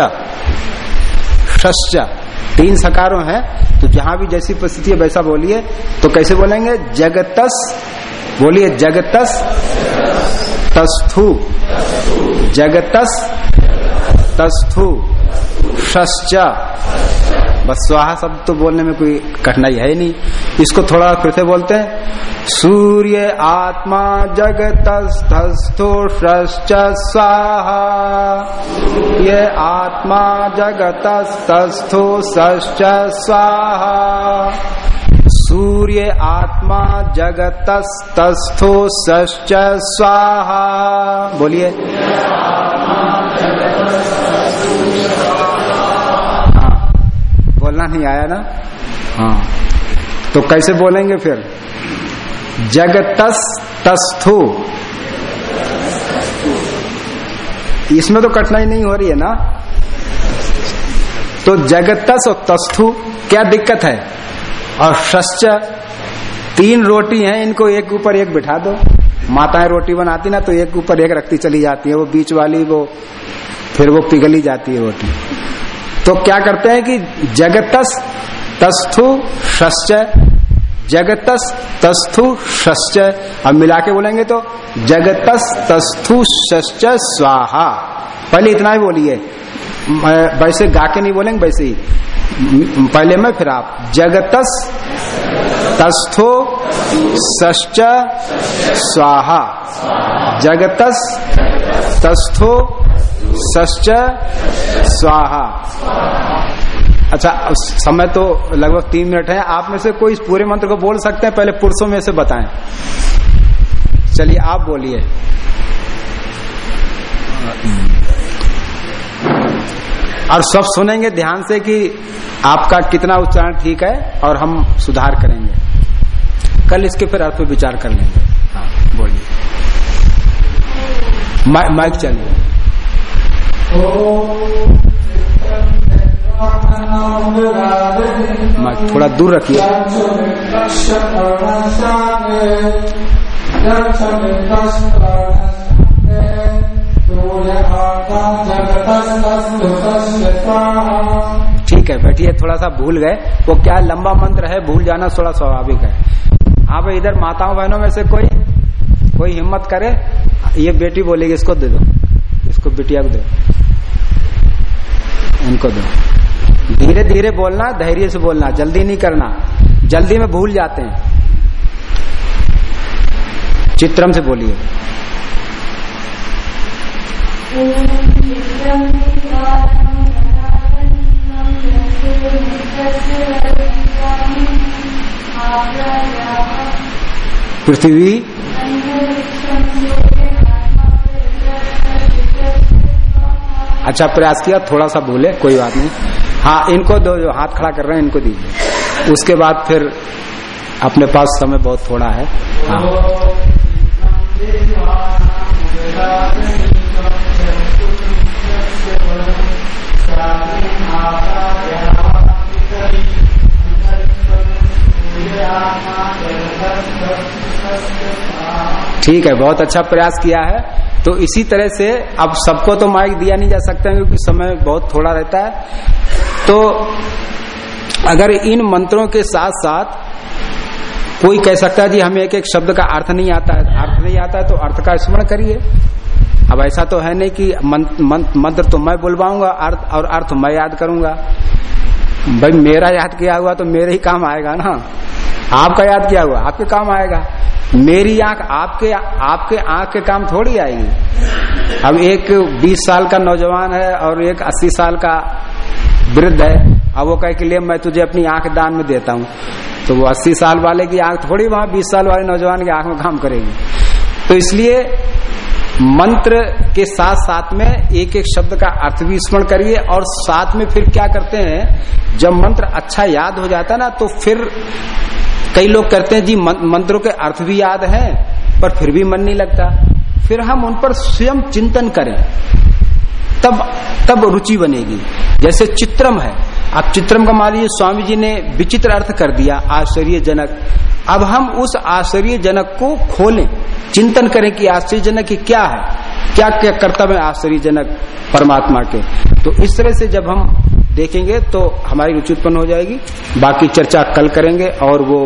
षश्च तीन सकारों हैं तो जहाँ भी जैसी परिस्थिति है वैसा बोलिए। तो कैसे बोलेंगे? जगतस, बोलिए जगतस, तस्थु। जगतस, तस्थु। शस्चा बस स्वाहा शब्द तो बोलने में कोई कठिनाई है ही नहीं। इसको थोड़ा फिर से बोलते हैं। सूर्य आत्मा जगतस्थो षश्च स्वाहा। ये आत्मा जगतस्थो षश्च स्वाहा। सूर्य आत्मा जगतस्थो षश्च स्वाहा। बोलिए। हाँ बोलना नहीं आया ना? हाँ। तो कैसे बोलेंगे फिर? जगतस तस्थु। इसमें तो कठिनाई नहीं हो रही है ना? तो जगतस और तस्थु, क्या दिक्कत है? और षश्च तीन रोटी हैं, इनको एक ऊपर एक बिठा दो। माताएँ रोटी बनाती ना तो एक ऊपर एक रखती चली जाती है, वो बीच वाली, वो फिर वो पिघली जाती है रोटी। तो क्या करते हैं कि जगतस तस्थु षश्च जगतस तस्थु षश्च अब मिला के बोलेंगे तो जगतस तस्थु षश्च स्वाहा। पहले इतना ही बोलिए। वैसे गा के नहीं बोलेंगे, वैसे ही। पहले मैं, फिर आप। जगतस तस्थो षश्च स्वाहा। जगतस तस्थो षश्च स्वाहा। अच्छा समय तो लगभग तीन मिनट है। आप में से कोई इस पूरे मंत्र को बोल सकते हैं? पहले पुरुषों में से बताएँ। चलिए, आप बोलिए। और सब सुनेंगे ध्यान से कि आपका कितना उच्चारण ठीक है और हम सुधार करेंगे। कल इसके फिर अर्थ विचार कर लेंगे। हाँ बोलिए। माइक चलिए। माइक थोड़ा दूर रखिए। ठीक है, बैठिए थोड़ा सा भूल गए। वो क्या लंबा मंत्र है, भूल जाना थोड़ा स्वाभाविक है। आप इधर माताओं बहनों में से कोई कोई हिम्मत करे? ये बेटी बोलेगी, इसको दे दो। इसको बिटिया को दो इनको दो। धीरे धीरे बोलना, धैर्य से बोलना, जल्दी नहीं करना, जल्दी में भूल जाते हैं। चित्रम से बोलिए। पृथ्वी अच्छा प्रयास किया, थोड़ा सा भूले कोई बात नहीं। हाँ इनको दो जो हाथ खड़ा कर रहे हैं, इनको दीजिए। उसके बाद फिर अपने पास समय बहुत थोड़ा है। हाँ। ठीक है, बहुत अच्छा प्रयास किया है। तो इसी तरह से अब सबको तो माइक दिया नहीं जा सकता, क्योंकि समय बहुत थोड़ा रहता है। तो अगर इन मंत्रों के साथ साथ कोई कह सकता है, जी, हमें एक एक शब्द का अर्थ नहीं आता है। अर्थ नहीं आता है तो अर्थ का स्मरण करिए। अब ऐसा तो है नहीं कि मंत्र तो मैं बुलवाऊँगा, अर्थ, और अर्थ मैं याद करूँगा। भाई, मेरा याद किया हुआ तो मेरे ही काम आएगा ना। आपका याद किया हुआ, आपके काम आएगा। मेरी आँख आपके आपके आँख के काम थोड़ी आएगी। अब एक 20 साल का नौजवान है और एक 80 साल का वृद्ध है। अब वो कह के लिए मैं तुझे अपनी आँख दान में देता हूँ। तो वो 80 साल वाले की आँख, थोड़ी वहाँ 20 साल वाले नौजवान की आँख में काम करेगी। तो इसलिए मंत्र के साथ साथ में एक एक शब्द का अर्थ भी स्मरण करिए और साथ में फिर क्या करते हैं, जब मंत्र अच्छा याद हो जाता है ना तो फिर कई लोग करते हैं, जी मंत्रों के अर्थ भी याद हैं, पर फिर भी मन नहीं लगता। फिर हम उन पर स्वयं चिंतन करें। तब तब रुचि बनेगी। जैसे चित्रम है। अब चित्रम का मान लीजिए, स्वामी जी ने विचित्र अर्थ कर दिया, आश्चर्यजनक। अब हम उस आश्चर्यजनक को खोलें। चिंतन करें कि आश्चर्यजनक क्या है? क्या क्या कर्तव्य है आश्चर्यजनक परमात्मा के? तो इस तरह से जब हम देखेंगे तो हमारी रुचि उत्पन्न हो जाएगी। बाकी चर्चा कल करेंगे और वो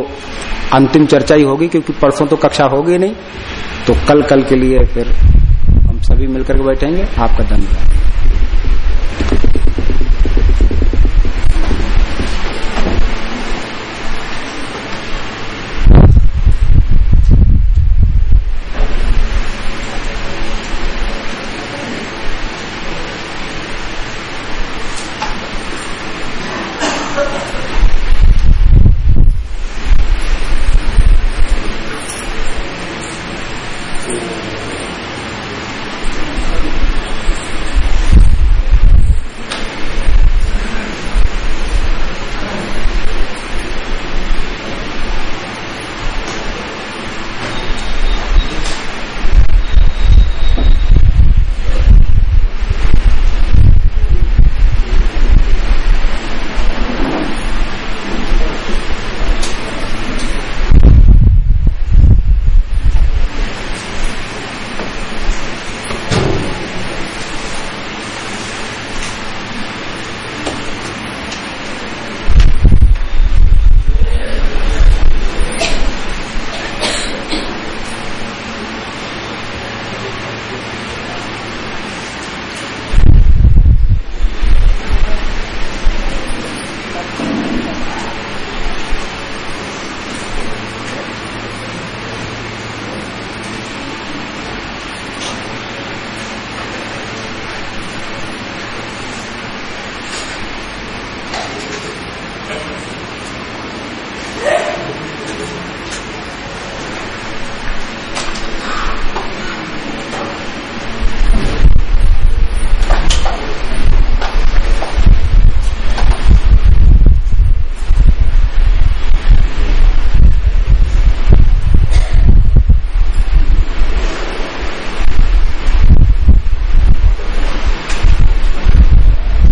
अंतिम चर्चा ही होगी, क्योंकि परसों तो कक्षा होगी नहीं। तो कल कल के लिए फिर हम सभी मिलकर के बैठेंगे। आपका धन्यवाद।